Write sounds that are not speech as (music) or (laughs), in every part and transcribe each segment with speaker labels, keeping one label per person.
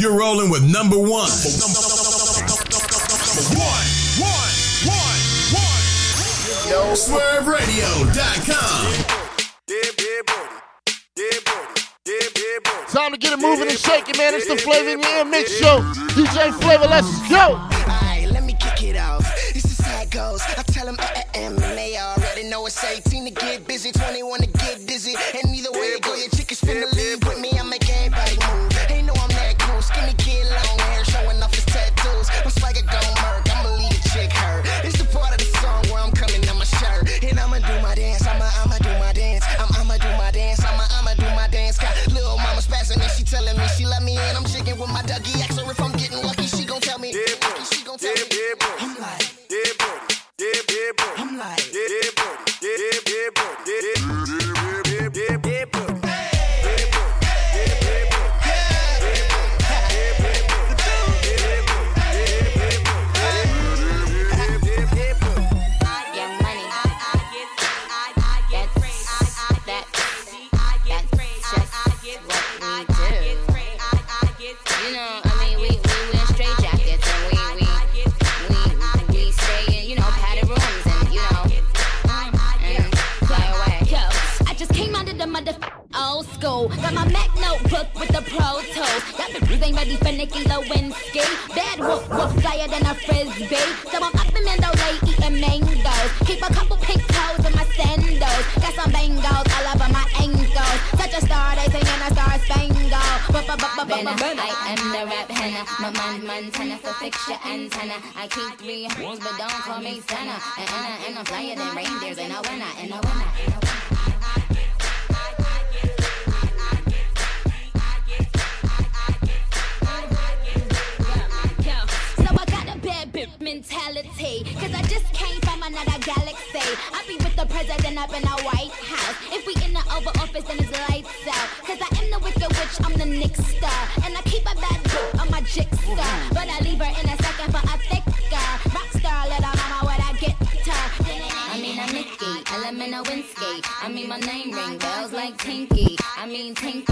Speaker 1: You're rolling with number one. One, one, one, one. SwurvRadio.com.
Speaker 2: Time to get it moving and shaking, man. It's the Phlava in Your Mix Show. DJ Phlava, let's go.
Speaker 3: Alright, let me kick it off. This is how it goes. I tell them uh, uh, and they already know it's 18 to get busy, 21 to
Speaker 4: ain't ready for Nicki Lewinsky. Bad whoop whoop flyer than a frisbee. So I'm up in Mandalay eating mangoes. Keep a couple pink toes in my sandals. Got some bangles all over my ankles. Such a star, they singing a star spangled.
Speaker 5: Benna, I am the rap henna. My man Montana, so fix your antenna. I keep three hoes, but don't call me Santa. And, I- and I'm flyer than reindeers, and I winner, and I winner, and I winner.
Speaker 4: The president up in the White House. If we in the Oval Office, then it's lights out. Cause I am the wicked witch, I'm the Nick star. And I keep a bad bitch on my jigsaw. But I leave her in a second for a thicker. Rock star, little mama, what I get
Speaker 5: I mean, I'm Nicky, element of Winsky. I mean, my name ring bells like Tinky. I mean, Tinker,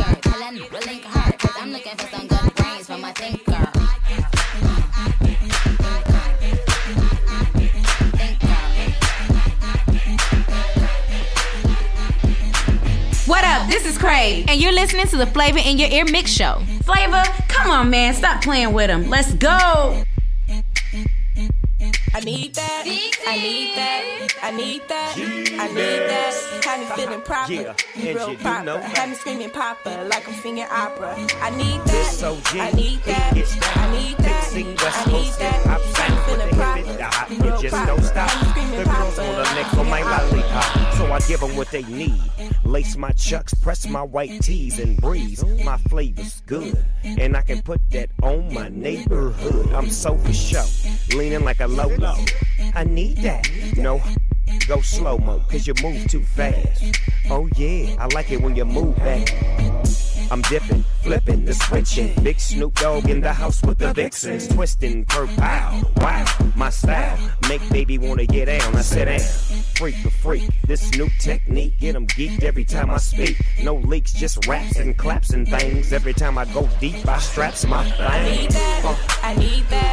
Speaker 6: and you're listening to the Phlava in Your Ear Mix Show. Phlava, come on, man, stop playing with him. Let's go.
Speaker 7: I need that. I need that. I need that. I need that. Kind of feeling proper.
Speaker 8: Yeah,
Speaker 7: You
Speaker 8: and
Speaker 7: real
Speaker 8: you
Speaker 7: proper.
Speaker 8: know that.
Speaker 7: Had me screaming papa like I'm singing opera. I need that.
Speaker 8: OG,
Speaker 7: I need that.
Speaker 8: it gets down.
Speaker 7: I need that.
Speaker 8: Mixing West
Speaker 7: I need that.
Speaker 8: Hip-hop
Speaker 7: Kind
Speaker 8: sound
Speaker 7: of
Speaker 8: with the hip and the hot. It just don't stop.
Speaker 7: Had me screaming
Speaker 8: The girls wanna lick on my lollipop, so I give them what they need. Lace my chucks, press my white tees, and breeze. My flavor's good, and I can put that on my neighborhood. I'm so for show, leaning like a Lolo. I need that. No, go slow mo, cause you move too fast. Oh yeah, I like it when you move back. I'm dipping, flipping, the switching. Big Snoop Dogg in the house with the vixens, twisting per. Wow, my style make baby wanna get down. I sit down, freak a freak. This new technique get 'em geeked every time I speak. No leaks, just raps and claps and things. Every time I go deep, I straps my thing.
Speaker 7: I need that. I need that.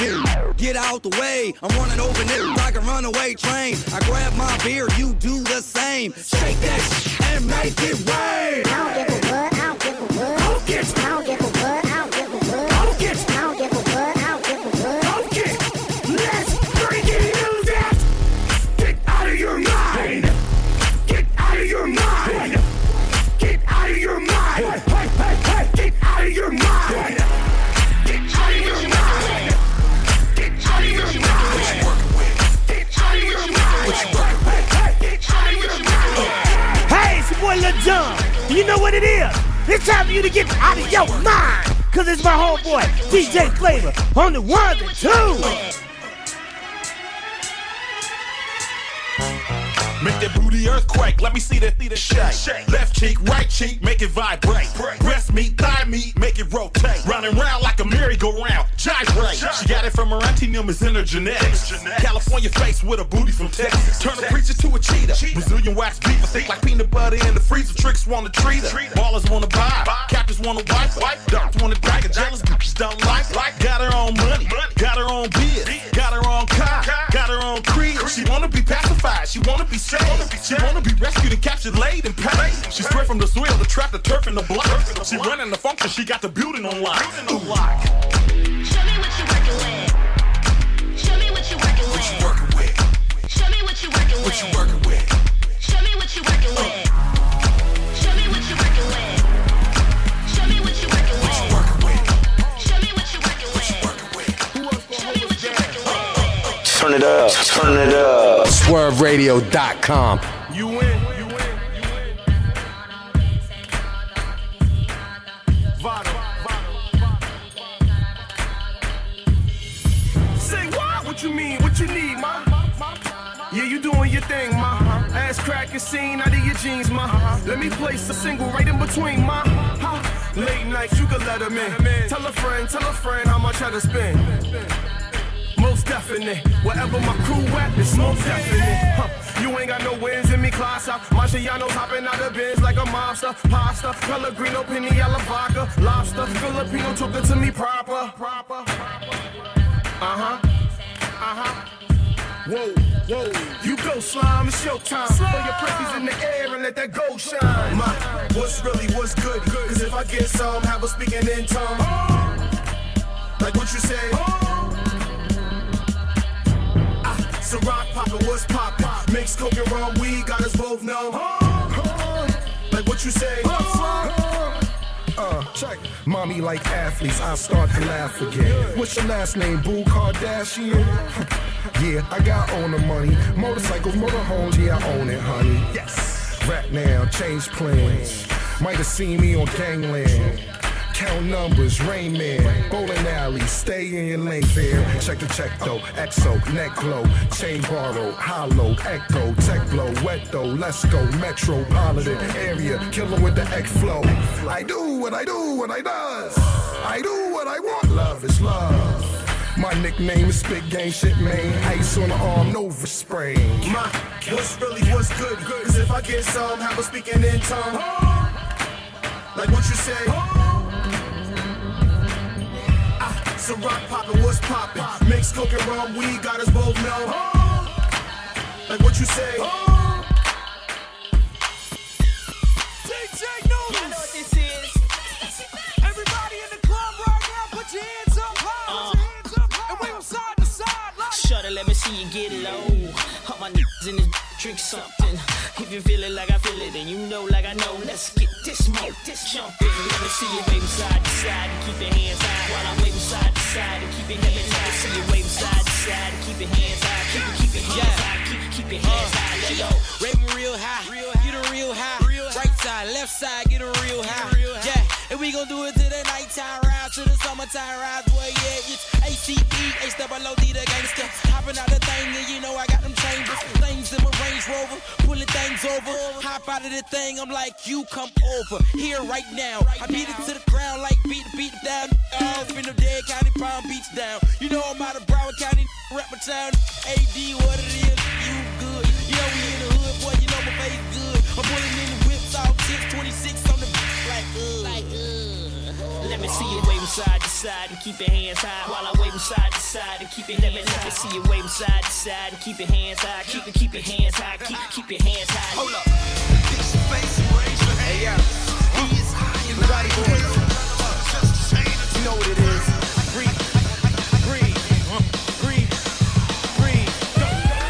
Speaker 1: Get, get out
Speaker 9: the way. I'm running over niggas like a runaway train. I grab my beer, you do the same. Shake that and make it rain.
Speaker 10: I don't give a what, I don't give a what. I don't give a what,
Speaker 11: Jon. You know what it is? It's time for you to get out of your mind. Cause it's my homeboy, DJ Phlava, on the ones and twos.
Speaker 12: Make that booty earthquake. Let me see that, see that shake. Left cheek, right cheek, make it vibrate. Breast meat, thigh meat, make it rotate. Round and round like a merry-go-round. Gyrate. She got it from her auntie, is in her genetics. California face with a booty from Texas. Turn a preacher to a cheetah. Brazilian wax beef, thick like peanut butter in the freezer. Tricks wanna treat her. Ballers wanna buy. Captors wanna wife. Dogs wanna drag her. Jealous bitches don't like. Got her own money. Got her own biz. Got her own car. Got her own creed. She wanna be pacified. She wanna be saved. She wanna be rescued and captured, laid and paid. She's straight from the soil, the trap, the turf, and the block. She running the function. She got the building on lock.
Speaker 4: Show me what you working with. Show me what you working with. What you working with? Show me what you working with. What you working with? Show me what you working with. Show me what you working with. Show me what you working with. What you working with? Show me what you working with. Show me what you working with.
Speaker 13: Turn it up, turn it up. SwurvRadio.com.
Speaker 12: You win. You win. Vado.
Speaker 14: Say what? What you mean? What you need, ma? Yeah, you doing your thing, ma. Ass crack is seen out of your jeans, ma. Let me place a single right in between, ma. Ha. Late nights, you can let 'em in. Tell a friend, tell a friend how much I to spend. Most definite. Wherever my crew at, it's most definite. Huh. You ain't got no wins in me, class out. Marciano's hopping out of bins like a mobster. Pasta, Pellegrino, Piniella vodka, lobster. Filipino took it to me proper. Proper. Uh huh. Uh huh. Whoa, whoa. You go slime, it's your time. Throw your presses in the air and let that gold shine. My, what's really, what's good? Cause if I get some, have a speaking in tongue. Like what you say? Ciroc poppin', what's poppin'? Mix coke and rum, weed got us both numb. Like what you say? Uh, check. Mommy like athletes, I start to laugh again. What's your last name, Boo Kardashian? (laughs) yeah, I got own the money. Motorcycles, motorhomes, yeah, I own it, honey. Yes. Rap now, change plans. Might have seen me on Gangland. Count numbers, Rain Man, bowling alley, stay in your lane. Check the check though, exo, neck glow, chain borrow, hollow, echo, tech blow, wet though, let's go, metropolitan area, killer with the X flow. I do what I do, what I does. I do what I want, love is love. My nickname is Spit Game Shit Man. Ice on the arm, Nova spray. My, what's really what's good? Cause if I get some, have a speaking in tongue. Like what you say? Ciroc poppin', what's poppin'? Mix coke and rum, weed got us both know. Like what you say?
Speaker 15: DJ News. You know what this is. Everybody in the club right now, put your hands up high. Put your uh. hands up high. And wave 'em side to side like.
Speaker 16: Shudder, let me see you get low. All my niggas in this drink something. If you feel it like I feel it, then you know like I know. Let's get this smoke, this jump. Let me see you wave side to side and keep your hands high. While I'm waving side to side and keep your hands high. Let me see you wave side to side and keep your hands high. Keep, it, keep it hands yeah. high. Keep, keep your hands uh, high. Yo, rate
Speaker 9: them real high. Real high. Get them real high. Real high.
Speaker 17: Right side, left side, get them real high. Real high. Yeah, and we gon' do it till the night time. Right out to the summertime ride, boy, yeah, it's ACE, double O D, the gangster. Hopping out the thing, and you know I got them chambers. Things in my Range Rover, pulling things over. Hop out of the thing, I'm like, you come over here right now. I beat it to the ground like beat, beat down. Oh, been the Dade County, Palm Beach down. You know I'm out of Broward County, rep my town. AD, what it is, you good. You know we in the hood, boy, you know my face good. I'm pulling in the whips, all 626 on the like.
Speaker 16: Let me see you wave side to side and keep your hands high while I wave side to side and keep your let me, let me see you wave side to side and keep your hands high. Keep it, keep your hands high. Keep keep your hands high. Hold up. Raise your yeah.
Speaker 17: You know what it is. Breathe. Breathe. Breathe. Breathe.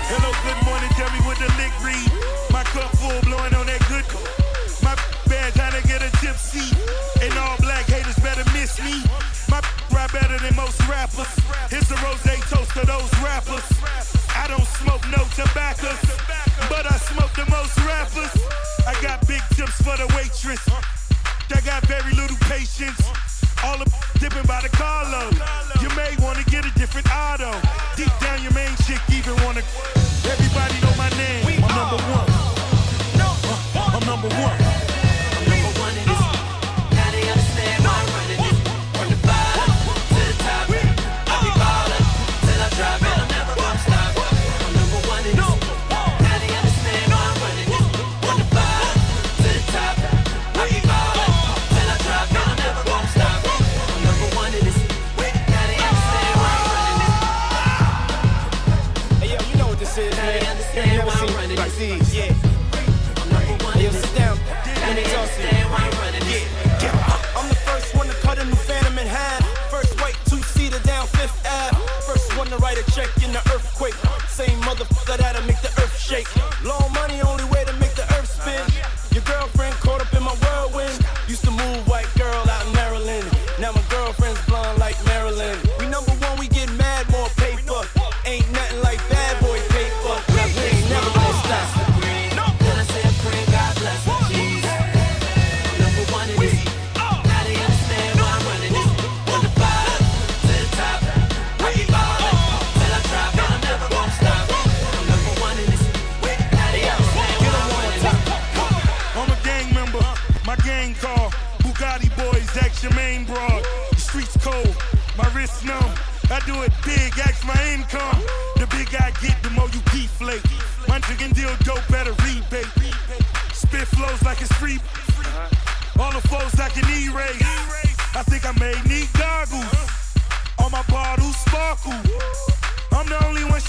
Speaker 18: Hello, good morning. The read. My cup full blowing on that good. My bad, trying to get a gypsy. And all me. My rap better than most rappers. Here's a rose toast to those rappers. I don't smoke no tobaccos, but I smoke the most rappers. I got big tips for the waitress. I got very little patience.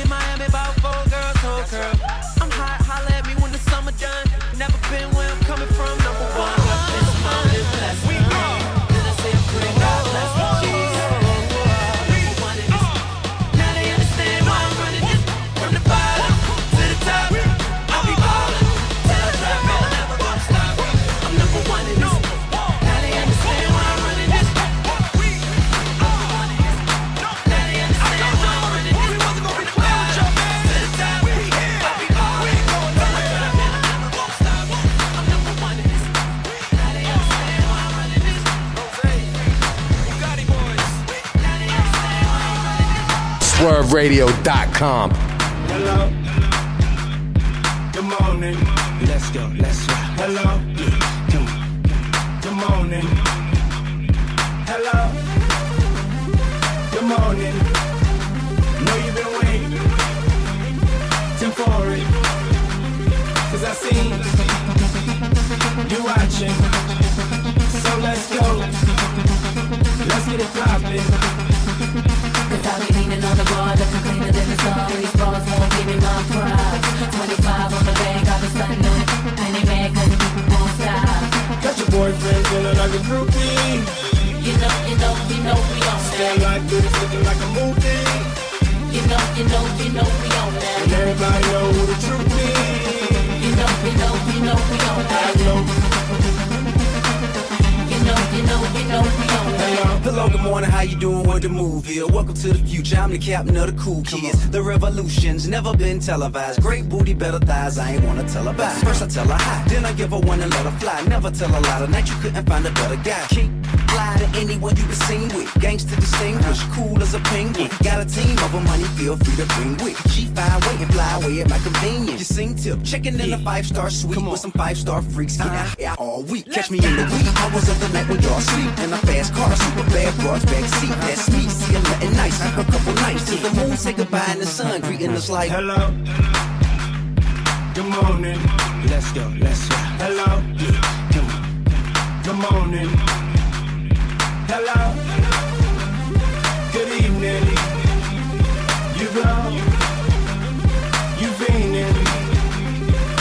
Speaker 19: in
Speaker 20: Miami about four girls,
Speaker 21: four girls. Radio.com.
Speaker 22: boyfriend feeling like a groupie.
Speaker 16: You know, you know, you know we on
Speaker 22: Stay like this, looking like a movie.
Speaker 16: You know, you know, you know we on that.
Speaker 22: And everybody know who the truth is.
Speaker 16: You know, you know, you know we on that.
Speaker 22: I know.
Speaker 16: You know, you know, we on that.
Speaker 23: Hello, good morning, how you doing? What the move here? Welcome to the future, I'm the captain of the cool kids. The revolution's never been televised. Great booty, better thighs, I ain't wanna tell her bye. First I tell her hi, then I give her one and let her fly. Never tell a lie, tonight you couldn't find a better guy. Keep fly to anyone you been seen with. Gangsta distinguished, cool as a penguin. Got a team of them, money feel free to bring with. She fine, wait and fly away at my convenience. You sing tip, checking in a five star suite with some five star freaks. Get uh-huh. out here all week. Catch me in the wee hours of the night when y'all sleep. In a fast car, super bad broads back seat. Uh-huh. That's me, see I'm nothing nice. A couple nights to the moon, say goodbye in the sun, greeting us like
Speaker 22: hello. Good morning.
Speaker 23: Let's go, let's go.
Speaker 22: Hello. Good morning. Hello. Good evening. You go. You fiending.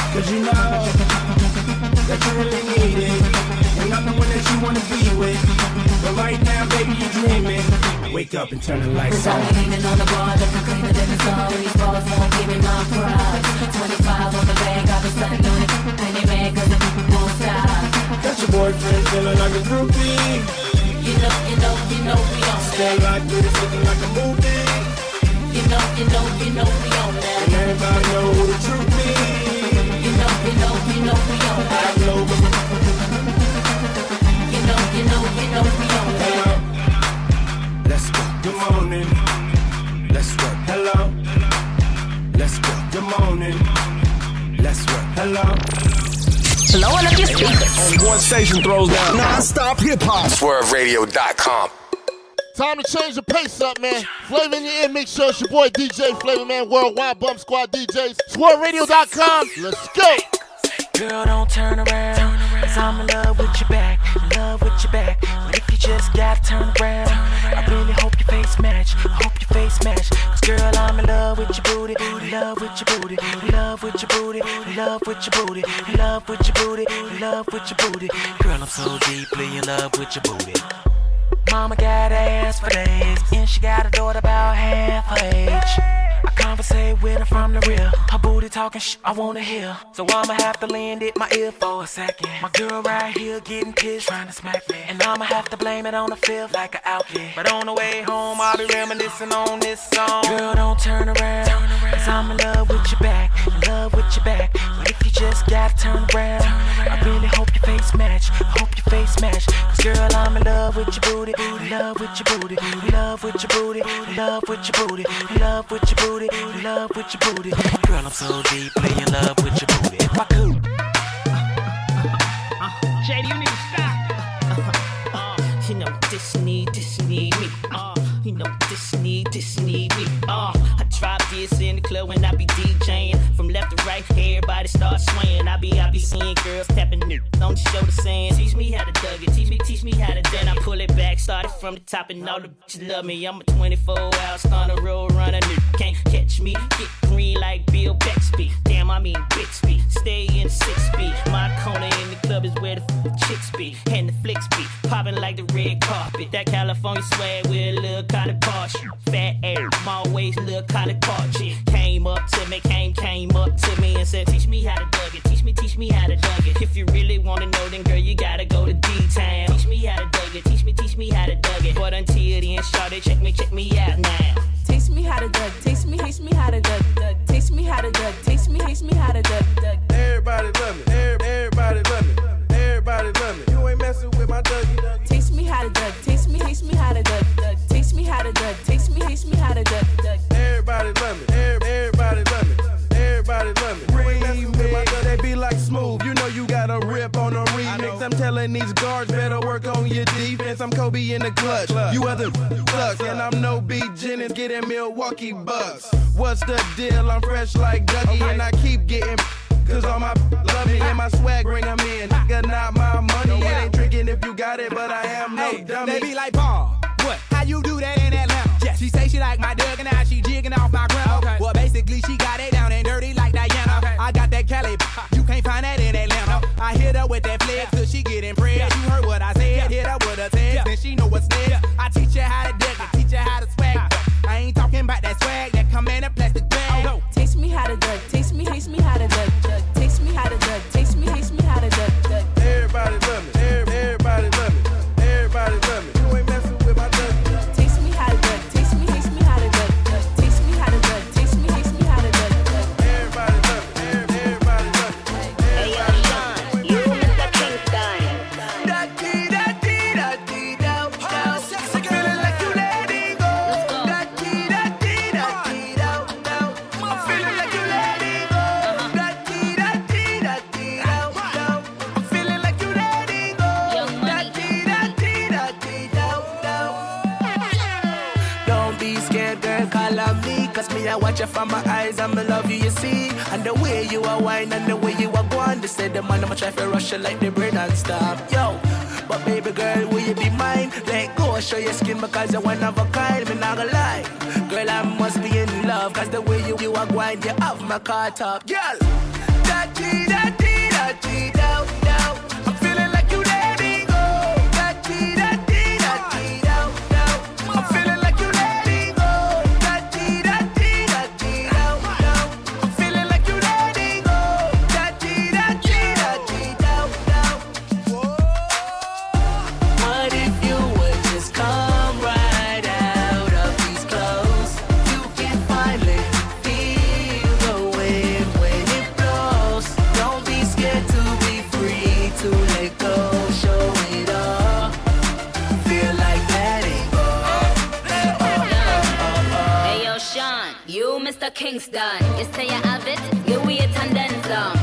Speaker 22: Cause you know that you really need it. And I'm the one that you wanna be with. But right now, baby, you're dreaming. Wake up and turn the lights on.
Speaker 16: I'm leaning on the bar, looking cleaner than the sun. These balls won't give me my pride. 25 on the bag, got the sun on it. And they mad cause the people won't stop.
Speaker 22: Got your boyfriend feeling like a groupie.
Speaker 16: You know, you know, you know we on that.
Speaker 22: Stay like this, looking like a movie.
Speaker 16: You know, you know, you know we on that.
Speaker 22: And everybody know who the truth is.
Speaker 16: You know, you know, you know we on that.
Speaker 22: I know,
Speaker 16: You know, you know, you know we on that.
Speaker 23: Let's go.
Speaker 22: Good morning.
Speaker 23: Let's work.
Speaker 22: Hello.
Speaker 23: Let's go.
Speaker 22: Good morning.
Speaker 23: Let's work.
Speaker 22: Hello.
Speaker 24: Blowing up your speakers.
Speaker 13: Only one station throws down non-stop hip-hop. SwurvRadio.com.
Speaker 2: Time to change the pace up, man. Phlava in your ear mix show. It's your boy DJ Phlava, man. Worldwide Bump Squad DJs. SwurvRadio.com. Let's go.
Speaker 25: Girl, don't turn around. Cause I'm in love with your back. In love with your back. But if you just gotta turn around, I really hope your face match. I hope your face match. Girl, I'm in love with your booty. Love with your booty. Love with your booty. Love with your booty. Love with your booty. Love with your booty. Girl, I'm so deeply in love with your booty. Mama got ass for days, and she got a daughter about half her age. I conversate with her from the real. Her booty talking sh- I wanna hear. So I'ma have to lend it my ear for a second. My girl right here getting pissed, trying to smack me. And I'ma have to blame it on the fifth like an outlet. But on the way home, I'll be reminiscing on this song. Girl, don't turn around. turn Cause I'm in love with your back, in love with your back. But if you just gotta turn around, I really hope face match. I hope your face match. Cause girl, I'm in love with your booty. In love with your booty. In love with your booty. In love with your booty. In love with your booty. In love with your booty. Girl, I'm so deeply in love with your booty. If I could.
Speaker 16: JD, you need to stop. Uh, you know, this need, me. Uh, you know, this need, me. Uh, I drop this in the club when I be everybody start swaying. I be, I be seeing girls tapping new on the shoulder Teach me how to Dougie, teach me, teach me how to. Then I pull it back, started from the top, and all the bitches love me. I'm a 24 hour stunner, road runner, new. Can't catch me, get green like Bill Bixby. Damn, I mean Bixby. Stay in six speed. My corner in the club is where the f- chicks be, and the flicks be popping like the red carpet. That California swag with a little of posh, fat air, small waist, little of car. Came up to me, came, came up to me and said, Teach me how to Dougie, teach me, teach me how to Dougie. If you really wanna know, then girl, you gotta go to D-Town. Teach me how to Dougie, teach me, teach me how to Dougie. But until then, shout it, check me, check me out now.
Speaker 7: Taste me how to dug, taste me, taste me how to dug, dug. Taste me how to dug, taste me, taste me how to dug, dug.
Speaker 22: Everybody love me. Everybody love me. Everybody love me. You ain't messing with my Dougie.
Speaker 7: Taste me how to dug, taste me, taste me how to dug, dug. Taste me how to dug, taste me, taste me how to dug, dug.
Speaker 22: Everybody love me. Everybody love me. Everybody love me. You ain't messing with my Dougie. They be like smooth. You know you got a rip on a remix. I'm telling these guards better work on your defense. I'm Kobe in the clutch. You other sucks. And I'm no B Jennings getting Milwaukee Bucks. What's the deal? I'm fresh like Dougie and I keep getting Cause all my love me and my swag bring 'em in. Nigga, not my money. It ain't tricking if you got it, but I am no
Speaker 26: Hey,
Speaker 22: dummy.
Speaker 26: they be like, Paul, what? How you do that in Atlanta? Yes. She say she like my Doug and now she jigging off my grandma. Okay. Well, basically, she got it hit her with that flex. Till she getting bread. You
Speaker 27: heard what I said, hit her with a text,
Speaker 7: then she know what's next. I teach her how to
Speaker 17: watch you from my eyes, I'ma love you, you see. And the way you are wine and the way you are going, they say the man, I'ma try to rush you like the brain and stop. Yo, but baby girl, will you be mine? Let go, show your skin because you're one of a kind. Me not gonna lie. Girl, I must be in love. Cause the way you, you are going, you have my car top. Girl,
Speaker 21: Da-dee, da-dee, da-dee, dow, dow.
Speaker 5: Mr. Kingston. You say you have it, you weird and then.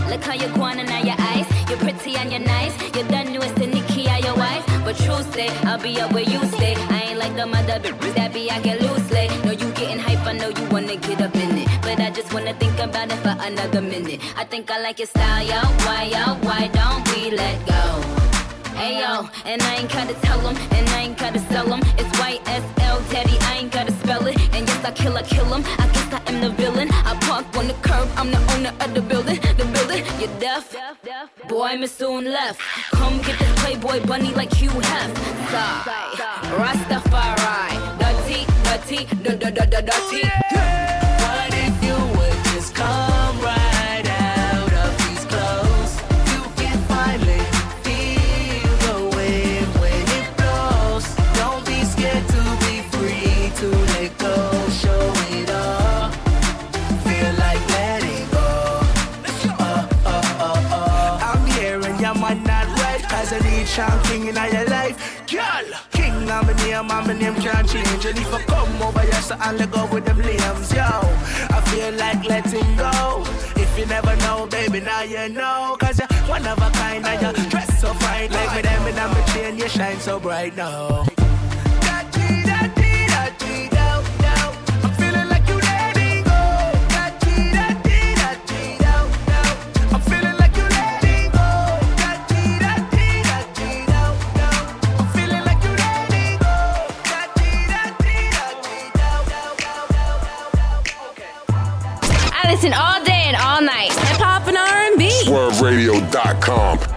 Speaker 5: Look how you going and now your eyes. You're pretty and you're nice. You done it's the Nikki or your wife. But true say, I'll be up where you stay. I ain't like the mother bitch that be I get loose, loosely. No, you getting hype, I know you wanna get up in it. But I just wanna think about it for another minute. I think I like your style, yo. Why, yo? Why don't we let go? Hey yo, and I ain't gotta tell them, and I ain't gotta sell them. It's YSL, daddy, I ain't gotta I kill, I kill him. I guess I am the villain. I park on the curb, I'm the owner of the building. The building, you're deaf? Boy, me soon left. Come get this Playboy bunny like you have. Sigh, Rastafari, dirty, dirty, dirty, dirty,
Speaker 17: name, I'm a name can't change. And if I come over here, so I'll let go with them limbs, yo. I feel like letting go. If you never know, baby, now you know. Cause you're one of a kind and you dress so fine. Like me, them and I'm a chain, you shine so bright now.
Speaker 21: Da-dee, da-dee,
Speaker 17: SwurvRadio.com.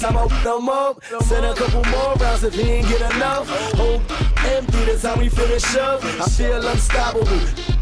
Speaker 17: cause I'ma
Speaker 28: f them up. Send a couple more rounds if he ain't get enough. Hold empty, that's how we finish up. I feel unstoppable.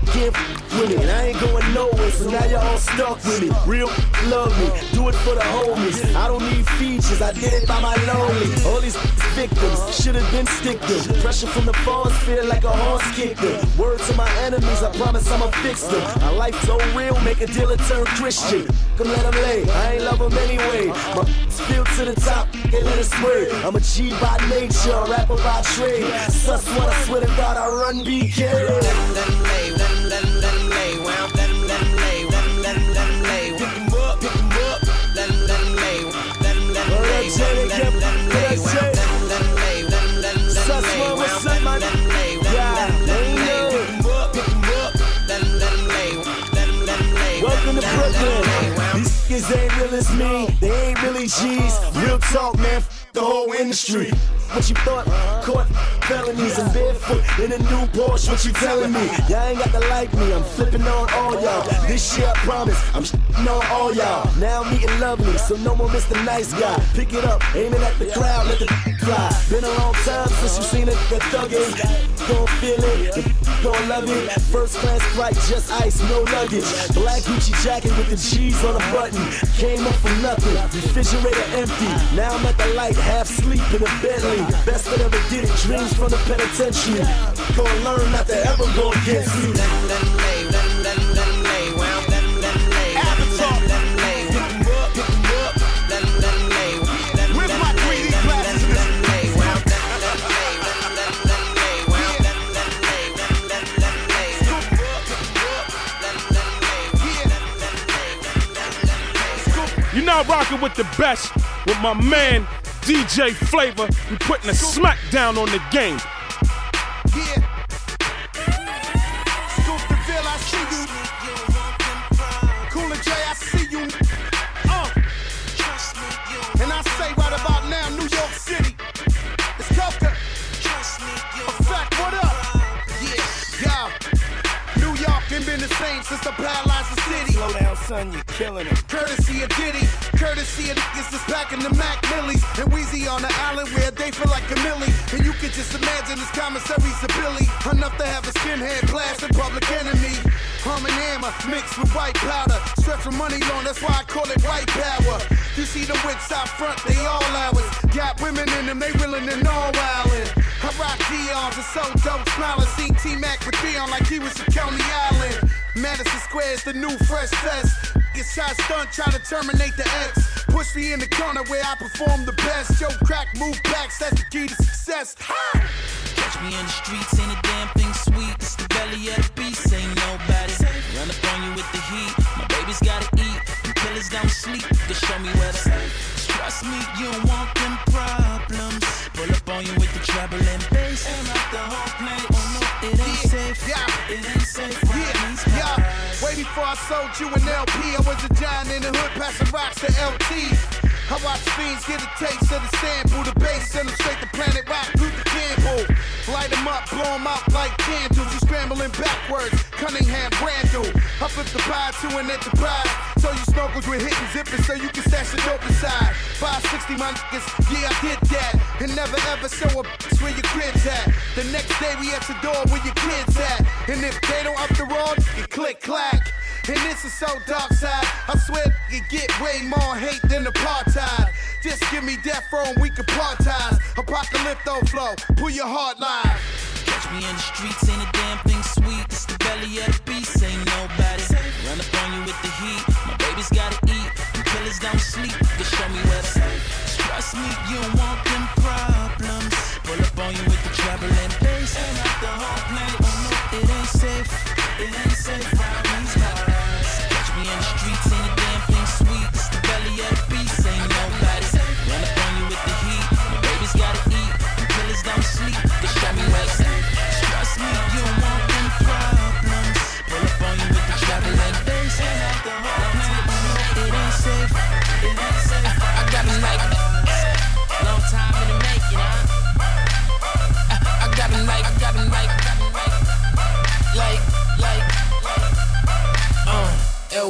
Speaker 28: Can't with and I ain't going nowhere, so now y'all all stuck with me. Real love me, do it for the homies. I don't need features, I did it by my lonely. All these victims should've been stick them. Pressure from the falls feel like a horse kicked them. Word to my enemies, I promise I'ma fix them. My life so real, make a deal dealer turn Christian. Come let 'em lay, I ain't love 'em anyway. My feel to the top, and let it spray. I'm a G by nature, a rapper by trade. Sus what I swear to God, I run BK.
Speaker 29: let 'em let lay, let 'em let let lay. I'm let let lay, let let let lay. Pick up, pick up, let 'em let lay. Let 'em let lay, let 'em let 'em let 'em lay. Where
Speaker 28: niggas ain't real as me, they ain't really G's. Real talk, man, the whole industry. What you thought? Caught felonies and barefoot in a new Porsche. What you telling me? Y'all ain't got to like me. I'm flipping on all y'all. This year I promise I'm shitting on all y'all. Now I'm meeting lovely, so no more Mr. Nice Guy. Pick it up, aiming at the crowd, let the (laughs) fly. Been a long time since you seen it, the thuggin'. Gon' feel it, (laughs) gon' love it. First class flight, just ice, no luggage. Black Gucci jacket with the G's on the button. Came up from nothing, refrigerator empty. Now I'm at the light, half sleep in a Bentley. Best that ever did it, dreams from the penitentiary. Gonna learn not to ever go against me.
Speaker 30: You're now rocking with the best with my man DJ Phlava. We putting a smack down on the game.
Speaker 31: Yeah. Scoop the Ville, I see you. Cooler J, I see you. Uh. And I say right about now, New York City. It's Coca. Effect, what up? Yeah. New York ain't been the same since I paralyzed the city.
Speaker 28: Slow down, son, you're killing it.
Speaker 31: Courtesy of Diddy, courtesy of niggas that's packing the Mac on the island where they feel like a millie. And you can just imagine his commissaries a Billy, enough to have a skinhead blast in public enemy. Hum hammer mixed with white powder, stretch money long, that's why I call it white power. You see the whips out front, they all ours. Got women in them, they willing and all wildin'. I rock Dion's and so dope smiling. Seen T Mac with Dion like he was from Coney Island. Madison Square is the new fresh fest. Get shot stunt, try to terminate the X. Push me in the corner where I perform the best. Yo, crack, move backs, that's the key to success. Ha!
Speaker 32: Catch me in the streets, ain't a damn thing sweet. It's the belly of the beast, ain't nobody. Run up on you with the heat. My baby's gotta eat. Them killers don't sleep. To show me where to Trust me, you don't want them problems. Pull up on you with the treble and bass. Aim out the whole place. Oh no, it ain't safe.
Speaker 31: Yeah.
Speaker 32: It ain't safe.
Speaker 31: Before I sold you an LP, I was a giant in the hood, passing rocks to LT. I watch fiends get a taste of the sample, the bass, send them straight to Planet Rock, Luther Campbell. Light them up, blow them out like candles. You scrambling backwards,
Speaker 33: flip the pie to an enterprise. So you snorkels with hitting zippers so you can stash the dope inside. 560 my niggas, yeah I did that. And never ever show a bitch where your crib's at. The next day we at the door where your kids at. And if they don't up the road, you click clack. And this is so dark side. I swear you get way more hate than apartheid. Just give me death row and we can partize. Apocalypto flow, pull your heart line.
Speaker 32: Catch me in the streets, ain't a damn thing sweet. It's the belly of the with the heat. My baby's gotta eat. And killers don't sleep. To show me where to Trust me, you want them problems.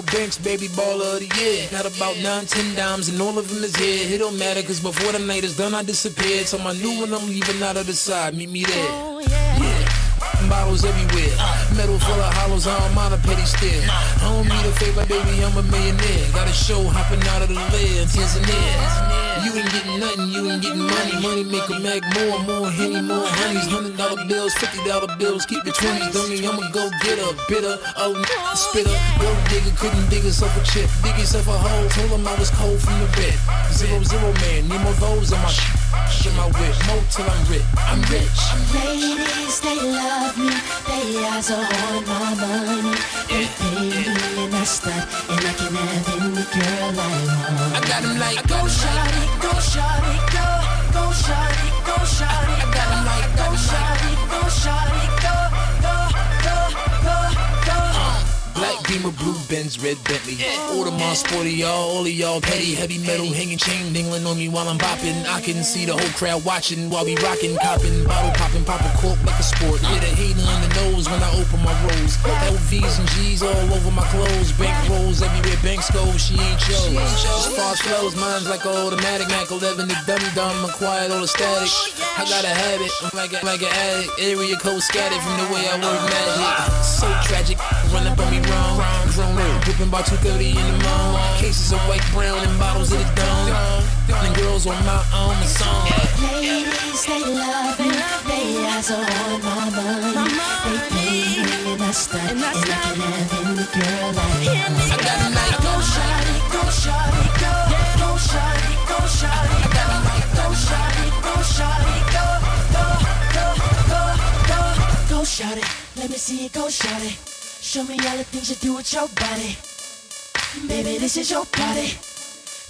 Speaker 17: Banks, baby baller of the year. Got about nine, ten dimes, and all of them is here. It don't matter, cause before the night is done, I disappeared. So my new one, I'm leaving out of the side. Meet me there. Oh, yeah. Bottles everywhere. Metal full of hollows, I don't mind a petty stare. I don't need a favor, baby, I'm a millionaire. Got a show hopping out of the in Tanzania. You ain't getting nothing, you ain't getting money. Money make a mag more, more henny, more honeys. Hundred dollar bills, fifty dollar bills, keep the twenties. Dummy, I'ma go get a bitter, oh n- spitter. Yo, digger couldn't dig himself a chip, dig himself a hole. Told him I was cold from the bed. Zero, zero man, need more those in my sh- in my whip. More till I'm rich, I'm rich.
Speaker 34: Uh, Ladies, they love me. They eyes are on my money. They pay me and I stunt. And I can have any girl I want.
Speaker 17: I got 'em like,
Speaker 34: Go shawty, go shawty, go. Go shawty, go shawty,
Speaker 17: I got 'em like,
Speaker 34: go shawty, go shawty. Go,
Speaker 17: Beamer, blue Benz, red Bentley. Audemars, sporty y'all, all of y'all petty, heavy metal, hanging chain dingling on me while I'm bopping. I can see the whole crowd watching while we rocking, copping, bottle popping, popping cork like a sport. Yeah, a hating in the nose when I open my rolls. LVs and G's all over my clothes. Bank rolls everywhere, banks go. She ain't yours. As far as flows, mine's like an automatic. Mac 11, the dumb dumb, acquired all the static. I got a habit, I'm like a, like an addict. Area code scattered from the way I work magic. So tragic, run up on me wrong. Grown up, whipping about 230 in the morning. Cases of white, brown, and bottles of the dome. And girls on my own, the song.
Speaker 34: Ladies, they love me. They eyes are on my money. They pay me and I stunt. And I can have any girl I want.
Speaker 17: I got 'em like,
Speaker 34: Go shawty, go shawty, go. Go shawty, go shawty, go. Go shawty, go shawty, go. Go, go, go, go. Go shawty, let me see you go shawty. Show me all the things you do with your body. Baby, this is your party.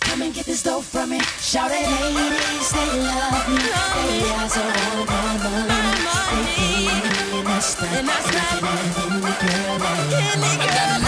Speaker 34: Come and get this dough from me. Shout it, ladies, they love me. They eyes are on my money. They pay me and I stunt. And I can have any girl I want.
Speaker 17: I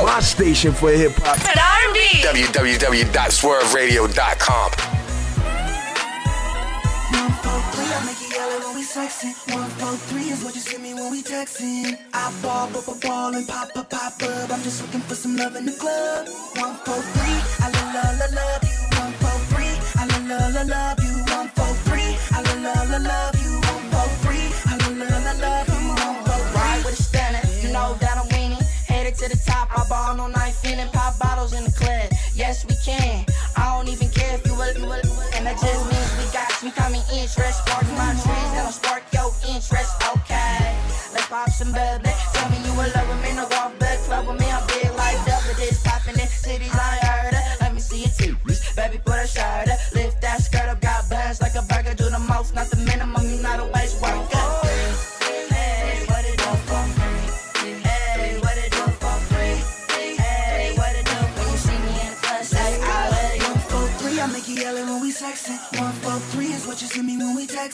Speaker 34: go.
Speaker 30: My station for hip hop.
Speaker 13: www.swurvradio.com.
Speaker 35: One, four, three, I make you yell it when we sexing. One, four, three is what you send me when we texting. I ball, ball, ball, ball, and pop, pop, pop up. I'm just looking for some love in the club. One, four, three, I love, love, love, love you. One, four, three, I love, love, love, love you. One, four, three, I love, love, love, love
Speaker 36: top, I ball no night, feeling pop bottles in the club. Yes, we can. I don't even care if you will, you will, and that just means we got some common interest. Spark my trends, and I'll spark your interest. Okay, let's pop some bubbly. Tell me you will love me, no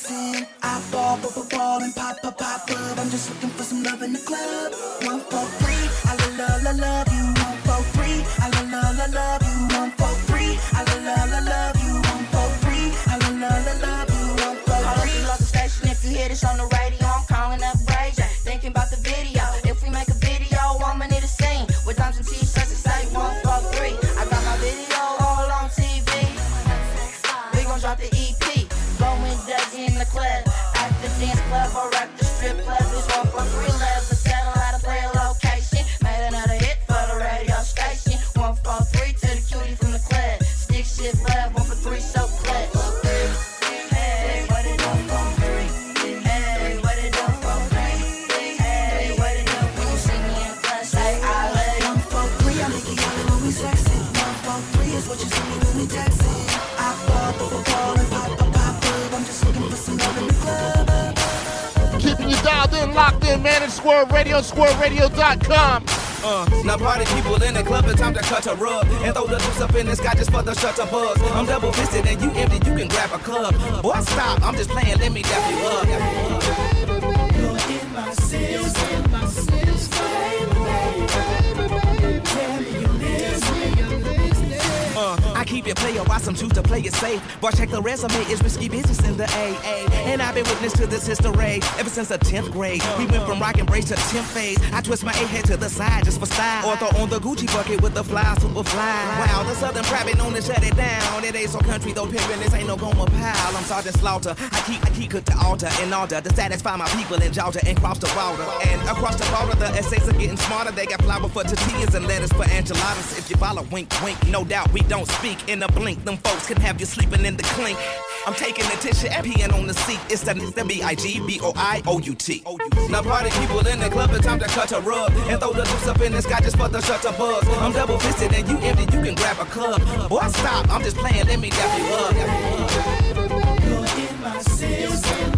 Speaker 34: texting. I ball, ball, ball, ball, and pop, pop, pop up. I'm just looking for some love in the club. One, four, three, I love, love, love, love you. One, four, three, I love, love, love, love you. One, four, three, I love, love, love, love you. One, four, three, I love, love, love, love you. One, four,
Speaker 36: Call up the local station if you hear this on the radio. I'm calling up Ray J. Thinking about the video. If we make a video, I'ma need a scene with dimes and t-shirts that say one, four, three. I got my video all on TV. We gon' drop the EP. Blowing Doug in the club. At the dance club or at the strip club. This one for three levels. Swurv Radio,
Speaker 2: SwurvRadio.com.
Speaker 37: Uh, now party people in the club, it's time to cut a rug and throw the loose up in the sky just for the shutter buzz. I'm double fisted and you empty, you can grab a club Boy, stop, I'm just playing, let me dap you up. Keep it player, some choose to play it safe. Boy, check the resume, it's risky business in the AA. And I've been witness to this history ever since the 10th grade. We went from rock and brace to 10th phase. I twist my A head to the side just for style. Or throw on the Gucci bucket with the fly, super fly. Wow, the Southern private known to shut it down. It ain't so country though, pimpin', this ain't no Gomer Pyle. I'm Sergeant Slaughter. I keep, I keep cook the altar in order to satisfy my people in Georgia and cross the border. And across the border, the essays are getting smarter. They got flour for tortillas and lettuce for enchiladas. If you follow, wink, wink, no doubt we don't speak in a blink. Them folks can have you sleeping in the clink. I'm taking the and peeing on the seat. It's the, the B-I-G-B-O-I-O-U-T. Now party people in the club, it's time to cut a rug and throw the loose up in the sky just for the shutter buzz. I'm double fisted and you empty, you can grab a club. Boy, stop, I'm just playing, let me dap you up.
Speaker 34: You're in my system,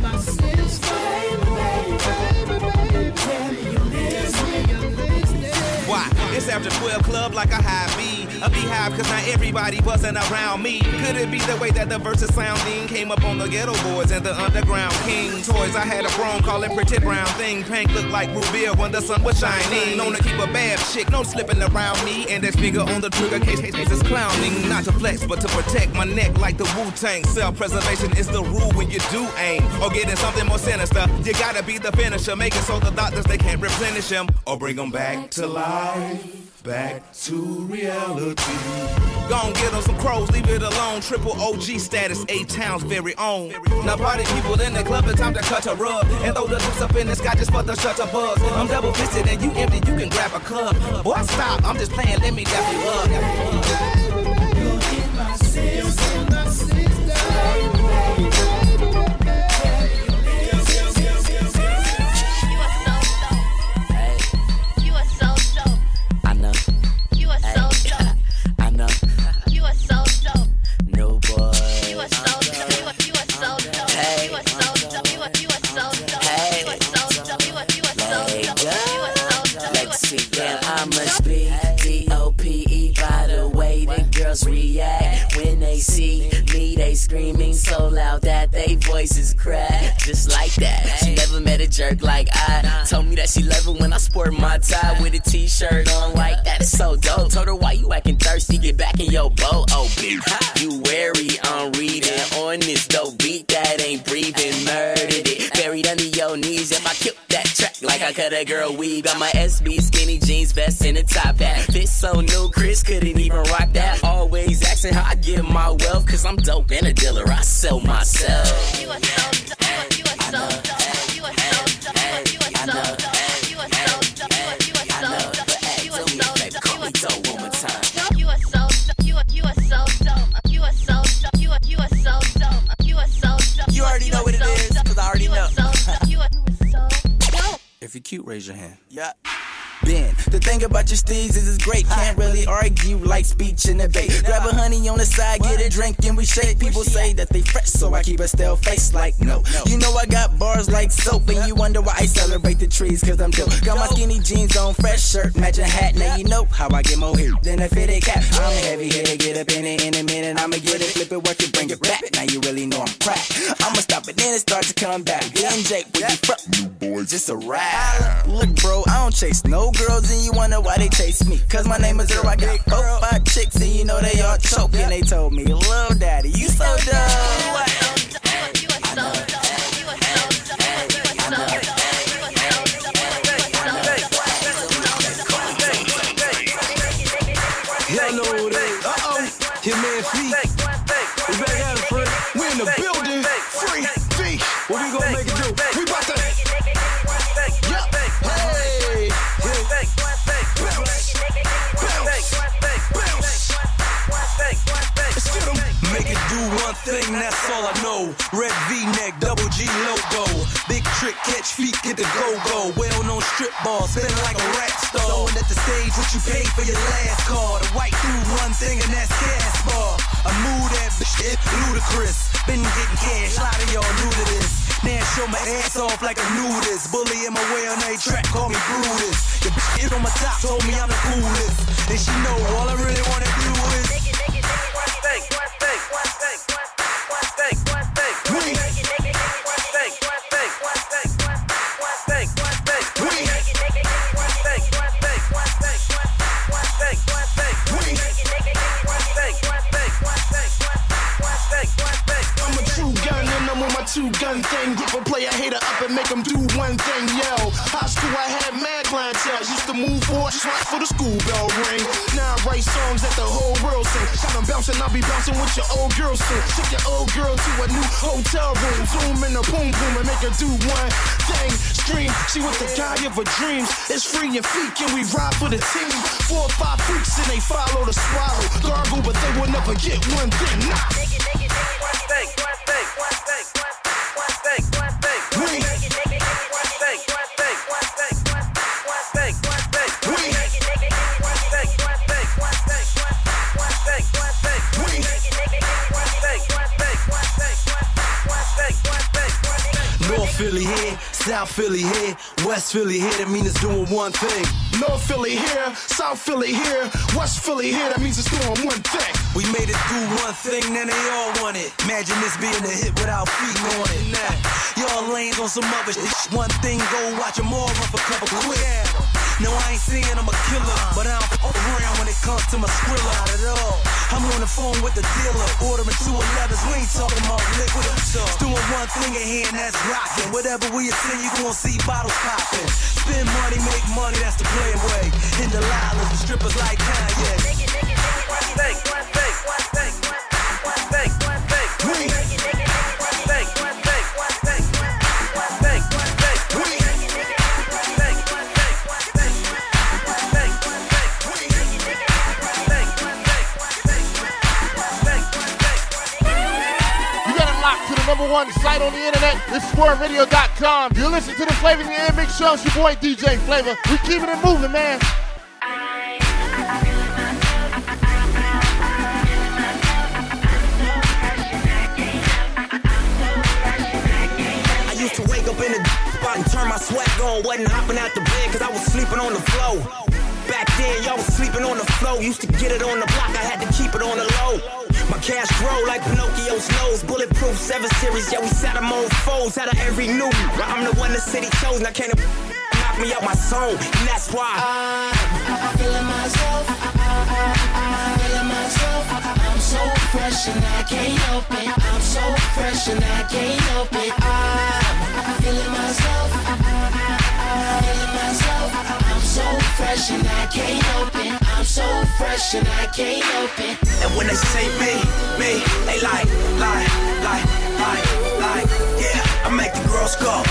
Speaker 37: After 12 club like a high B. A beehive cause not everybody buzzing around me. Could it be the way that the verses sounding came up on the Geto Boys and the underground king toys? I had a grown call it pretty brown thing. Pink looked like Rubia when the sun was shining. Known to keep a bad chick, no slipping around me. And that finger on the trigger case, case, case is clowning. Not to flex, but to protect my neck like the Wu Tang. Self preservation is the rule when you do aim. Or getting something more sinister. You gotta be the finisher. Make it so the doctors they can't replenish him. Or bring him back to life. Back to reality. Gon' get on some crows, leave it alone. Triple OG status, eight towns very own. Now party people in the club, it's time to cut a rug and throw the loose up in the sky just for the shutter buzz. I'm double fisted and you empty, you can grab a cup. Boy, stop, I'm just playing, let me dap you up.
Speaker 32: Screaming so loud that they voices crack, just like that. She never met a jerk like I. Told me that she love it when I sport my tie with a t-shirt on like that. It's so dope. Told her why you acting thirsty, get back in your boat. Oh, bitch, you wary? I'm reading on this dope like I cut a girl weave. Got my SB skinny jeans vest and a top hat. Fit so new, Chris couldn't even rock that. Always asking how I get my wealth, cause I'm dope and a dealer. I sell myself.
Speaker 38: You are so dope.
Speaker 32: Cute, raise your hand. Yeah.
Speaker 23: Ben. The thing about your steeds is it's great. Can't really argue like speech and debate. Grab a honey on the side, get a drink, and we shake. People say that they fresh, so I keep a stale face like no. You know I got bars like soap, and you wonder why I celebrate the trees, cause I'm dope. Got my skinny jeans on, fresh shirt, matching hat. Now you know how I get more hair than a fitted cap. I'm a heavy headed, get up in it in a minute. I'ma get it, flip it, work it, bring it back. Now you really know I'm crack. I'ma stop it, then it starts to come back. Then Jake, where you from? You boys, it's a rap. Look, bro, I don't chase no girls, and you wonder why they chase me. Cause my name is Earl, I got four, five chicks, and you know they all choking. They told me, Lil Daddy, you so dumb.
Speaker 32: Y'all
Speaker 39: thing, that's all I know. Red V-neck, double G logo. Big trick, catch feet, get the go-go. Well known strip ball, spin like a rap star. Throwing at the stage what you paid for your last call. The white dude, one thing, and that's gas bar. I move that bitch, it ludicrous. Been getting cash, a lot of y'all new to this. Now show my ass off like a nudist. Bully in my way on a track, call me Brutus. The bitch on my top, told me I'm the coolest. And she know all I really wanna do is.
Speaker 14: To a new hotel room. Zoom in the boom boom and make her do one thing. Stream, she with the guy of her dreams. It's free and feet, can we ride for the team? Four or five freaks and they follow the swallow. Gargle, but they will never get one thing. Nah.
Speaker 39: South Philly here, West Philly here. That means it's doing one thing.
Speaker 14: North Philly here, South Philly here, West Philly here. That means it's doing one thing.
Speaker 39: We made it do one thing, then they all want it. Imagine this being a hit without feet on it. Y'all lanes on some other shit. One thing, go watch them all run for cover quick. No, I ain't saying I'm a killer, but I don't f around when it comes to my skrilla. Not at all. I'm on the phone with the dealer, ordering two elevens. We ain't talking about liquid. It's doing one thing in here, and that's rocking. Whatever we attend, you gon' see bottles popping. Spend money, make money, that's the playing way. In the Lilas, the strippers like Kanye.
Speaker 2: You one site on the internet. It's SwurvRadio.com. You listen to the Phlava in the Air Mix Show. It's your boy DJ Phlava. We keeping it moving, man.
Speaker 5: I used to wake up in the spot and turn my swag on. Wasn't hopping out the bed cause I was sleeping on the floor. Back then, y'all was sleeping on the floor. Used to get it on the block, I had to keep it on the low. My cash grow like Pinocchio's nose. Bulletproof 7 Series, yeah, we sat them on foes. out of every new. I'm the one the city chose, now can't knock me out my zone. And that's why.
Speaker 34: I'm feeling myself. I'm feeling myself. I'm so fresh and I can't help it. I'm so fresh and I can't help it. I'm feeling myself. I'm feeling myself. I'm so fresh and I can't help it. I'm so fresh and I can't help it.
Speaker 5: And when they say me, me, they like, like, like, like, like, yeah. I make the girls go,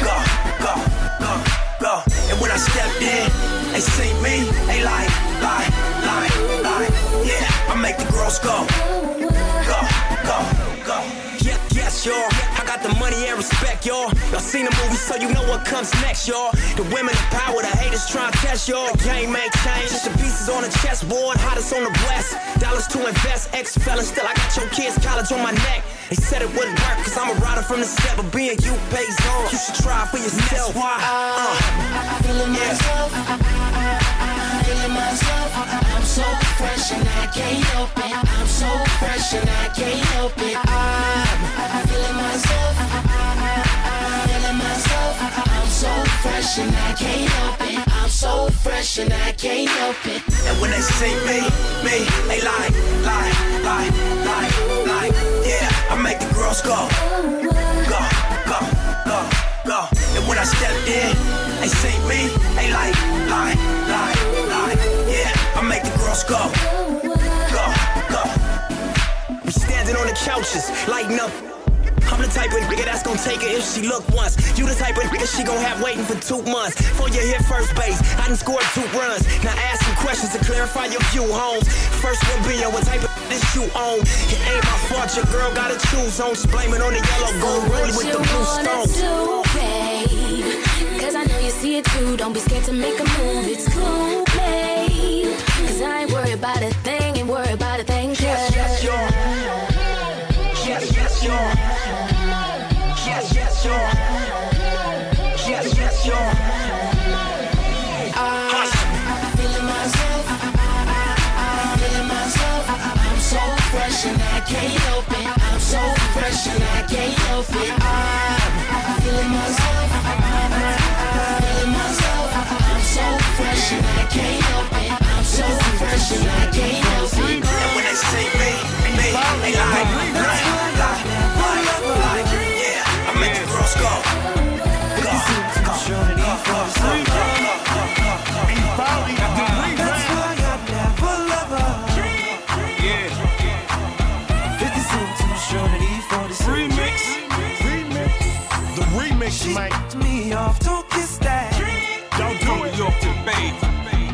Speaker 5: go, go, go, go. And when I step in, they see me, they like, like, like, like, yeah. I make the girls go, go, go, go. Yeah, yes, y'all. I got the money
Speaker 29: gotta respect y'all. Y'all seen the movie, so you know what comes next, y'all. The women in power, the haters trying to test y'all. The game ain't changed, just the pieces on the chessboard, hottest on the west. Dollars to invest, ex felon, still I got your kids' college on my neck. They said it wouldn't work, cause I'm a rider from the set, but being you pays off. You should try for yourself. Why? Uh,
Speaker 34: feeling myself. Feeling myself. I'm so fresh and I can't help it. I'm so fresh and I can't help it. Fresh and I can't help it. I'm so fresh and I can't help it.
Speaker 29: And when they say me, me, they lie, lie, lie, lie, lie. Yeah, I make the girls go, go, go, go, go. And when I step in, they say me, they lie, lie, lie, lie. Yeah, I make the girls go, go, go. We standing on the couches, lighting up. I'm the type of nigga that's gonna take her if she look once. You the type of nigga she gon' have waiting for two months. For you hit first base, I done scored two runs. Now ask some questions to clarify your view, Holmes. First one being what type of this you own. It ain't my fault, your girl gotta choose on. Just blame it on the yellow gold rolling with the blue stones.
Speaker 34: Do, babe. Cause I know you see it too. Don't be scared to make a move. It's cool, babe. Cause I ain't worried about a thing, ain't worried about a thing. Can't help it. I'm so fresh and I can't help it. I'm feeling myself. I'm feeling myself. I'm so fresh and I can't help it. I'm so fresh and I can't help it.
Speaker 29: And when they say me, me, they lie,
Speaker 40: remix,
Speaker 41: me off, don't kiss that.
Speaker 40: Don't do it. York to Bay.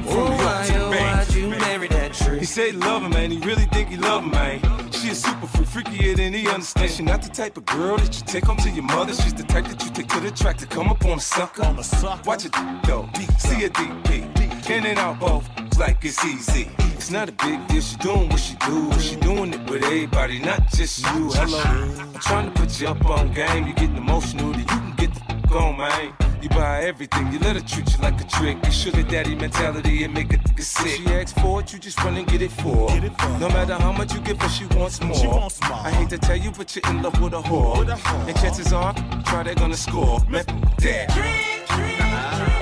Speaker 41: Why, why'd you marry that tree?
Speaker 42: He say he love him, man. He really think he love him, man. She a super freak, freakier than he understands. She not the type of girl that you take home to your mother. She's the type that you take to the track to come up on a sucker. On a sucker. Watch it though. See a DP. In and out both like it's easy. It's not a big deal. She doing what she do. She doing it with everybody, not just you. Hello. I'm trying to put you up on game. You getting emotional, then you can get the fuck on, man. You buy everything, you let her treat you like a trick. You sugar daddy mentality and make a nigga sick. She asks for it, you just run and get it for. her. No matter how much you give her, she wants more. I hate to tell you, but you're in love with a whore. And chances are, try they're gonna score. Man, that.
Speaker 41: That's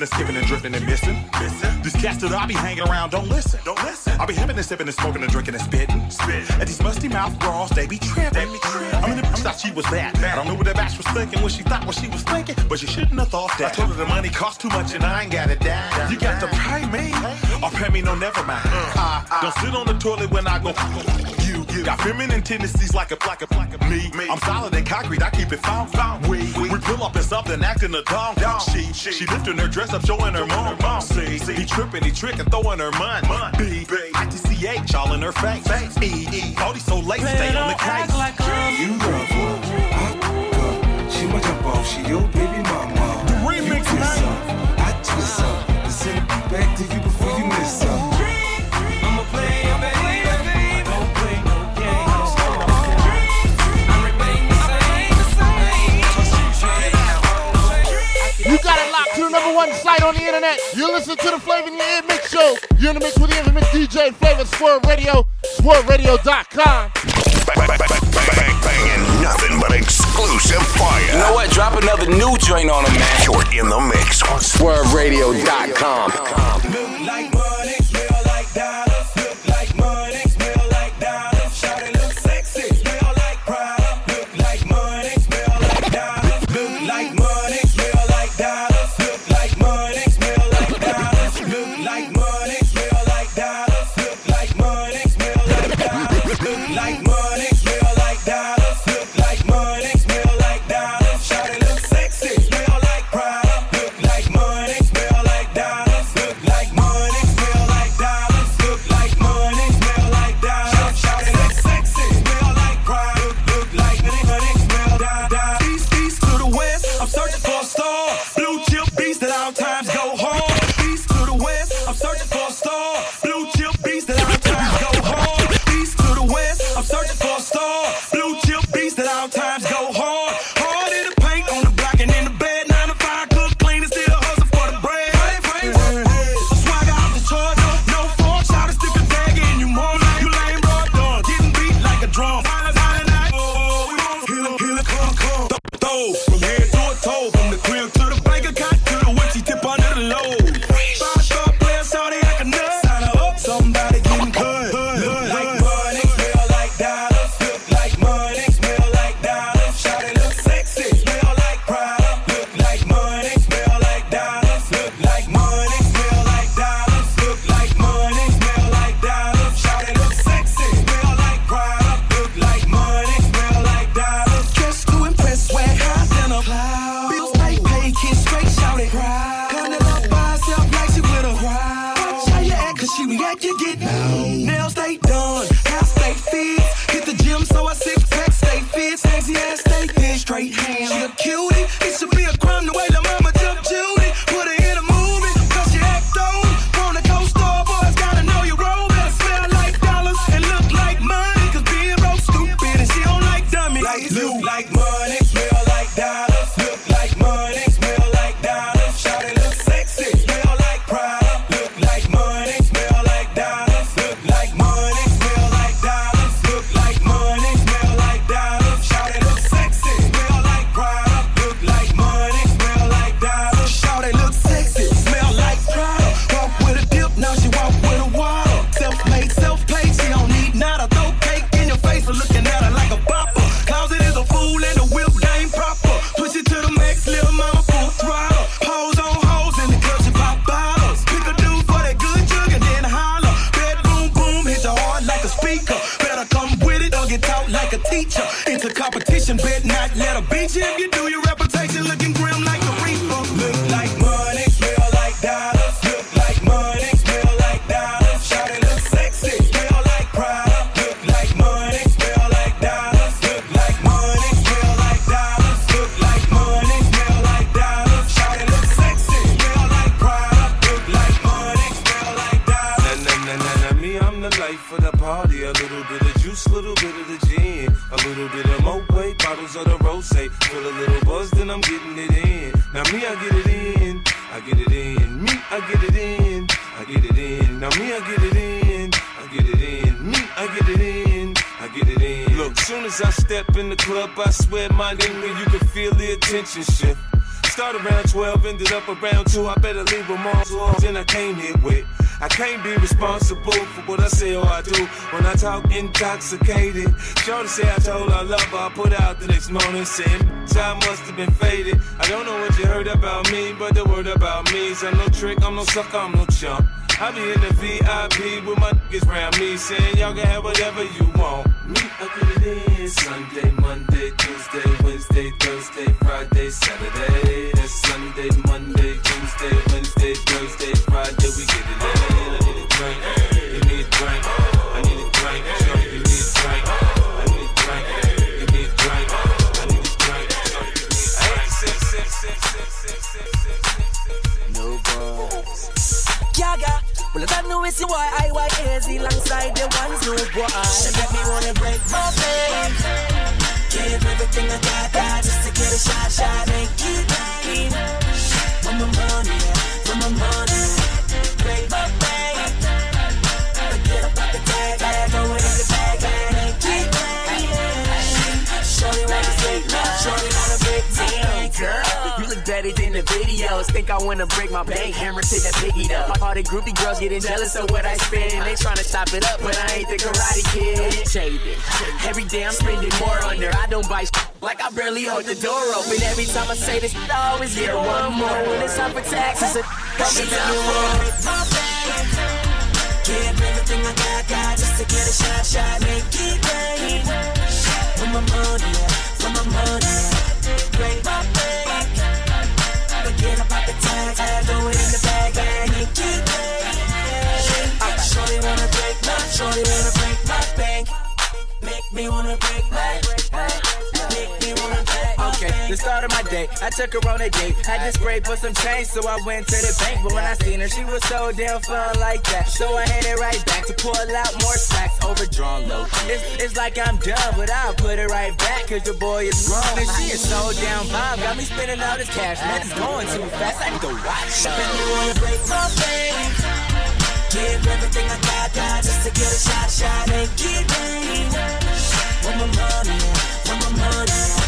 Speaker 41: Never
Speaker 12: slipping and skipping and drifting and missing. These cats that I be hanging around don't listen. Don't listen. I be hipping and sipping and smoking and drinking and spitting. Spit. And these musty mouth bras, they be tripping. I mean, the bitch thought she was that. Bad. I don't know what that bitch was thinking, when she thought, what she was thinking, but she shouldn't have thought that. I told her the money cost too much and I ain't got it down. You got to pay me or pay me no never mind. Uh, don't sit on the toilet when I go. You, you got feminine tendencies like a like a like a me. me. I'm solid and concrete. I keep it found found. We we, we pull up in something acting a dong. She she lifting her dress up, showing her mom. mom. See, he tripping, he tricking, throwing her money. B B ITCH all in her face. E E. Oh, he's so late, stay on the case.
Speaker 42: You love her. I her. She my jump off. She your baby mama.
Speaker 2: One site on the internet. You listen to the Phlava in Your Ear Mix Show. You're in the mix with the infamous DJ Phlava Swurv Radio, swurvradio.com.
Speaker 1: Banging nothing but exclusive fire.
Speaker 13: You know what? Drop another new joint on him, man.
Speaker 1: You're in the mix on
Speaker 39: SwurvRadio.com. in the club,
Speaker 42: I swear my nigga, you can feel the attention shift. Start around 12, ended up around 2. I better leave them all Then I came here with. I can't be responsible for what I say or I do when I talk intoxicated. Shorty say I told her I love her. I put out the next morning saying, "Bitch, I must have been faded. I don't know what you heard about me, but the word about me is I'm no trick, I'm no sucker, I'm no chump. I be in the VIP with my niggas round me saying y'all can have whatever you want. Me, I get it in Sunday, Monday, Tuesday, Wednesday, Thursday, Friday, Saturday. That's Sunday, Monday,
Speaker 21: Know it's why I white easy alongside the ones who boy. She make me wanna break my bank. Give everything I got, got just to get a shot, shot, and keep playing. For my money, for my money. Break
Speaker 32: better than the videos. Think I wanna break my bank, hammer to the piggy up. All the groupie girls getting jealous of what I spend. They tryna stop it up, but I ain't the karate kid. Shaded. Every day I'm spending more on her. I don't buy like I barely hold the door open. Every time I say this, I always hear one more. When it's time for taxes, it
Speaker 21: She
Speaker 32: comes
Speaker 21: make me wanna
Speaker 32: for
Speaker 21: my bank. Give everything I got, got just to get a shot, shot, keep playing. For my money, for my money. Break my bank. Forget about the tag, tag, throw it in the bag, bag, and keep playing. Shorty wanna break my, shorty wanna break my bank. Make me wanna break my, make me wanna
Speaker 43: the start of my day, I took her on a date. Had to spray for some change, so I went to the bank. But when I seen her, she was so damn fun like that. So I headed right back to pull out more stacks, overdrawn low. It's, it's like I'm done, but I'll put it right back, cause your boy is grown. And she is so damn bomb, got me spending all this cash. Man, it's going too fast, I need to watch
Speaker 21: Make me wanna break my bank. Give everything I got, got just to get a shot, shot, keep playing. For my money, for my money.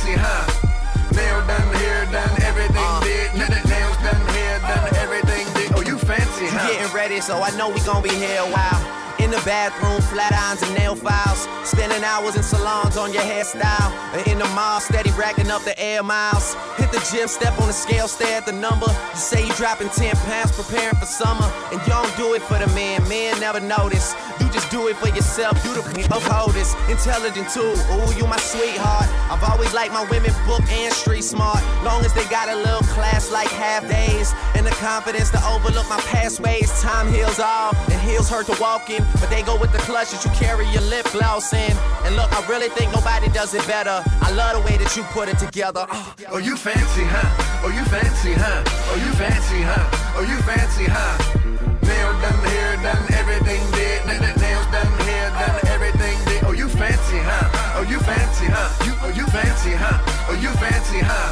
Speaker 44: fancy, huh? Nail done, hair done, everything uh, did. Nails done, hair done, everything did. Oh, you fancy, huh? you huh? Getting
Speaker 29: ready, so I know we gon' be here a while. In the bathroom, flat irons and nail files. Spending hours in salons on your hairstyle. And in the mall, steady racking up the air miles. Hit the gym, step on the scale, stare at the number. You say you dropping 10 pounds, preparing for summer. And you don't do it for the men, men never notice. You just do it for yourself, you the of holders. Intelligent too, ooh, you my sweetheart. I've always liked my women book and street smart. Long as they got a little class like half days. And the confidence to overlook my past ways. Time heals all, and heals hurt to walk in. But they go with the clutch that you carry your lip gloss in. And look, I really think nobody does it better. I love the way that you put it together. Uh.
Speaker 22: Oh, you fancy, huh? Oh, you fancy, huh? Oh, you fancy, huh? Oh, you fancy, huh? Nail done, hair done, everything did. Nails done, hair done, everything did. Oh, you fancy, huh? Oh, you fancy, huh? You, oh, you fancy, huh? Oh, you fancy, huh?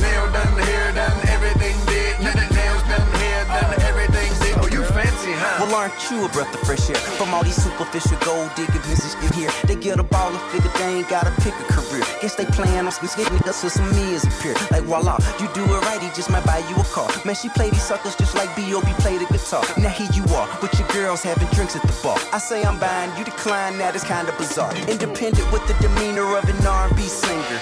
Speaker 22: Nail done, hair
Speaker 23: Well, aren't you a breath of fresh air? From all these superficial gold digging business in here, they get a ball and figure they ain't gotta pick a career. Guess they plan on some skit niggas till some meals appear. Like voila, you do it right, he just might buy you a car. Man, she play these suckers just like B.O.B. play the guitar. Now here you are, with your girls having drinks at the bar. I say I'm buying, you decline, that is kinda bizarre. Independent with the demeanor of an R&B singer.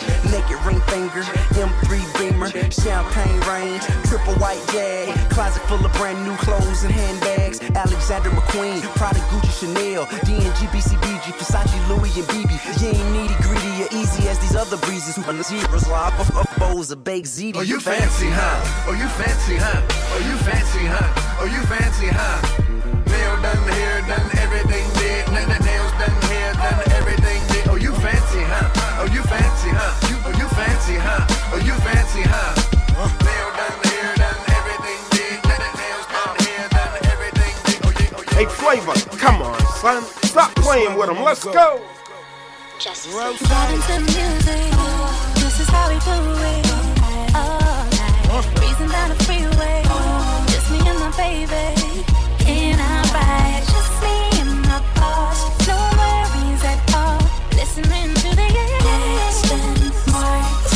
Speaker 23: Naked ring finger, M3 Beamer, champagne range, triple white jag, closet full of brand new clothes and handbags. Alexander McQueen, Prada, Gucci, Chanel, D&G, BCBG, Versace, Louis, and BB. You ain't needy, greedy, or easy as these other breezes who the zeros rob up, bowls of baked ziti.
Speaker 22: Oh, you fancy, huh? Oh, you fancy, huh? Oh, you fancy, huh? Oh, you fancy, huh? Nail done, hair done, everything did. N- n- Nails done, hair done, everything did. Oh, you fancy, huh? Oh, you fancy, huh? You fancy, huh? Oh, you fancy, huh? Nail done, hair done, everything did. N- n- Nails done, hair done, everything did. Oh, yeah, oh, yeah.
Speaker 30: Hey, oh, Phlava, come on, son. Stop playing with him. Let's go.
Speaker 45: Vibing to the music. This is how we do it. All night. Breezing down the freeway. Just me and my baby. In our ride. Just me and my boss. No worries at all. Listening to the distant
Speaker 21: Would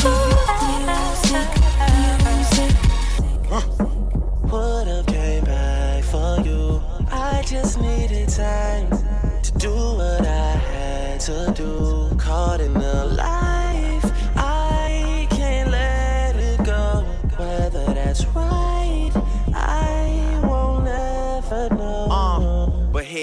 Speaker 21: have came back for you. I just needed time to do what I had to do. Caught in the life, I can't let it go. Whether that's right,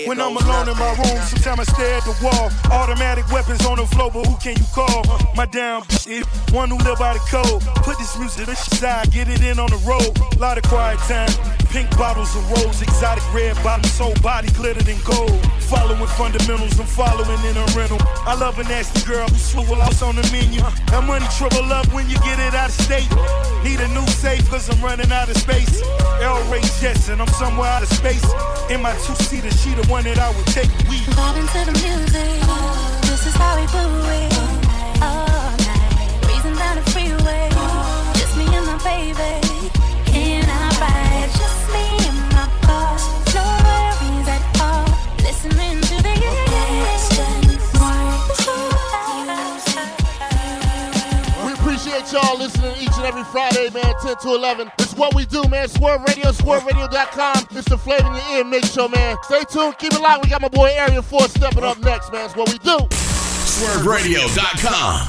Speaker 18: When I'm alone in my
Speaker 29: nothing.
Speaker 18: room, sometimes I stare at the wall. Automatic weapons on the floor, but who can you call? My down bitch, one who live by the code. Put this music to the side, get it in on the road. Lot of quiet time. Pink bottles of rose, exotic red bottoms, whole body glittered in gold. Following fundamentals, I'm following in a rental. I love a nasty girl who swivel out on the menu. That money trouble up when you get it out of state. Need a new safe, cause I'm running out of space. Elroy Jetson, I'm somewhere out of space. In my two seater, she the one that I would take weed.
Speaker 45: Vibing to the music. This is how we do it. All and
Speaker 2: every Friday, man, 10 to 11. It's what we do, man. Swurv Radio, swurvradio.com. It's the phlava in your ear mix show, man. Stay tuned, keep it locked. We got my boy Area 4 stepping up next, man. It's what we do.
Speaker 13: Swurvradio.com.